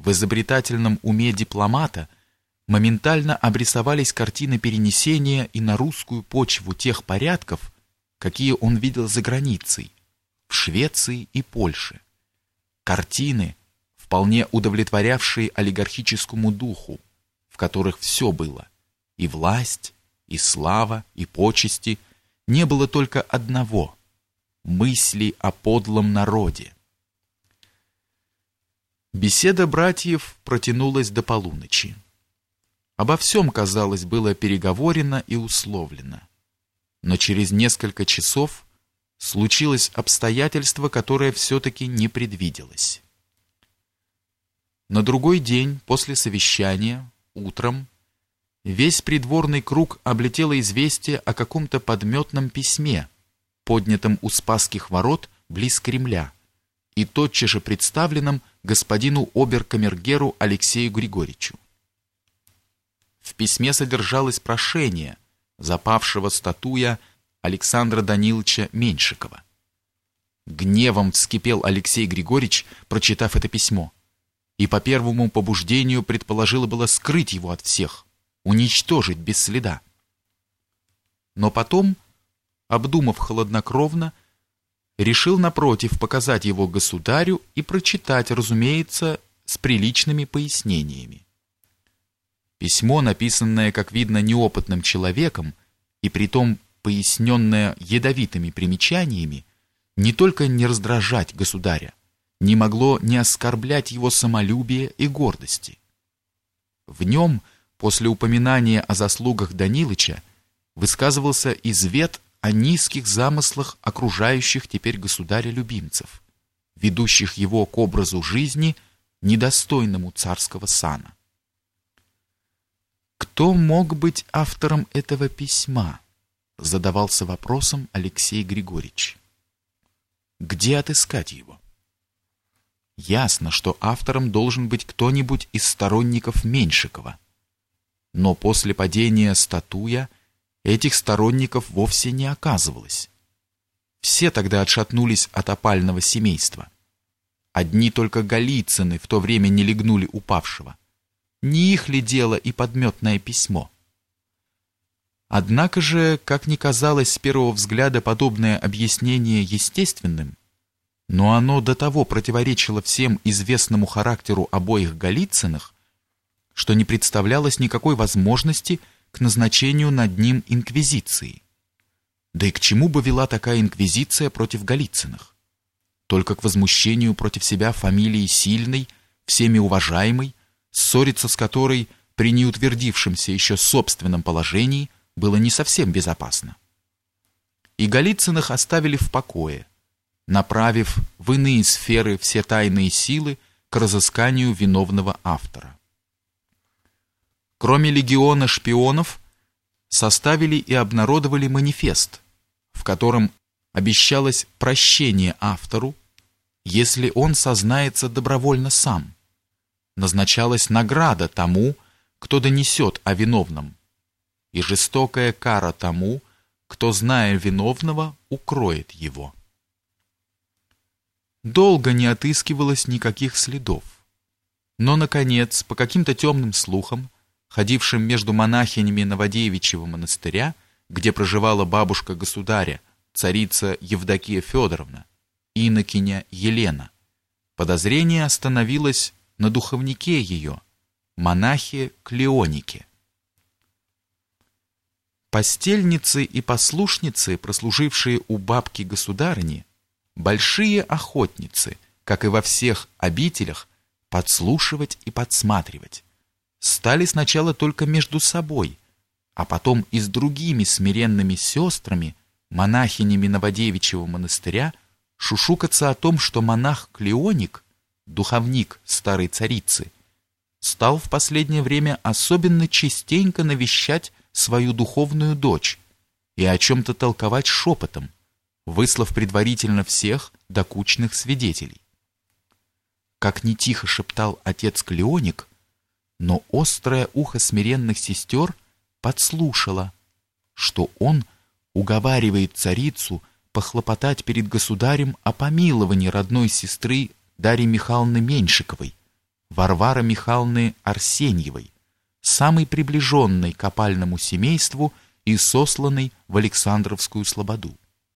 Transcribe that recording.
в изобретательном уме дипломата моментально обрисовались картины перенесения и на русскую почву тех порядков, какие он видел за границей, в Швеции и Польше. Картины, вполне удовлетворявшие олигархическому духу, в которых все было, и власть, и слава, и почести, не было только одного — мысли о подлом народе. Беседа братьев протянулась до полуночи. Обо всем, казалось, было переговорено и условлено. Но через несколько часов случилось обстоятельство, которое все-таки не предвиделось. На другой день после совещания, утром, весь придворный круг облетело известие о каком-то подметном письме, поднятом у Спасских ворот близ Кремля, и тотчас же представленном господину оберкамергеру Алексею Григорьевичу. В письме содержалось прошение запавшего статуя Александра Даниловича Меньшикова. Гневом вскипел Алексей Григорьевич, прочитав это письмо, и по первому побуждению предположило было скрыть его от всех, уничтожить без следа. Но потом, обдумав холоднокровно, решил напротив показать его государю и прочитать, разумеется, с приличными пояснениями. Письмо, написанное, как видно, неопытным человеком и притом поясненное ядовитыми примечаниями, не только не раздражать государя, не могло не оскорблять его самолюбие и гордости. В нем, после упоминания о заслугах Данилыча, высказывался извет о низких замыслах окружающих теперь государя-любимцев, ведущих его к образу жизни, недостойному царского сана. Кто мог быть автором этого письма? Задавался вопросом Алексей Григорьевич. Где отыскать его? Ясно, что автором должен быть кто-нибудь из сторонников Меньшикова. Но после падения статуя – этих сторонников вовсе не оказывалось. Все тогда отшатнулись от опального семейства. Одни только Голицыны в то время не легнули упавшего. Не их ли дело и подметное письмо? Однако же, как ни казалось с первого взгляда подобное объяснение естественным, но оно до того противоречило всем известному характеру обоих Голицыных, что не представлялось никакой возможности к назначению над ним инквизиции. Да и к чему бы вела такая инквизиция против Голицыных? Только к возмущению против себя фамилии сильной, всеми уважаемой, ссориться с которой при неутвердившемся еще собственном положении было не совсем безопасно. И Голицыных оставили в покое, направив в иные сферы все тайные силы к разысканию виновного автора. Кроме легиона шпионов, составили и обнародовали манифест, в котором обещалось прощение автору, если он сознается добровольно сам. Назначалась награда тому, кто донесет о виновном, и жестокая кара тому, кто, зная виновного, укроет его. Долго не отыскивалось никаких следов. Но, наконец, по каким-то темным слухам, ходившим между монахинями Новодевичьего монастыря, где проживала бабушка государя, царица Евдокия Федоровна, инокиня Елена. Подозрение остановилось на духовнике ее, монахе Клеонике. Постельницы и послушницы, прослужившие у бабки государыни, большие охотницы, как и во всех обителях, подслушивать и подсматривать стали сначала только между собой, а потом и с другими смиренными сестрами, монахинями Новодевичьего монастыря, шушукаться о том, что монах Клеоник, духовник старой царицы, стал в последнее время особенно частенько навещать свою духовную дочь и о чем-то толковать шепотом, выслав предварительно всех докучных свидетелей. Как не тихо шептал отец Клеоник, но острое ухо смиренных сестер подслушало, что он уговаривает царицу похлопотать перед государем о помиловании родной сестры Дарьи Михайловны Меньшиковой, Варвары Михайловны Арсеньевой, самой приближенной к опальному семейству и сосланной в Александровскую слободу.